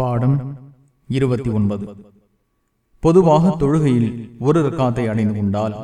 பாடம் இருபத்தி ஒன்பது. பொதுவாக தொழுகையில் ஒரு ரக்காத்தை அடைந்து கொண்டால்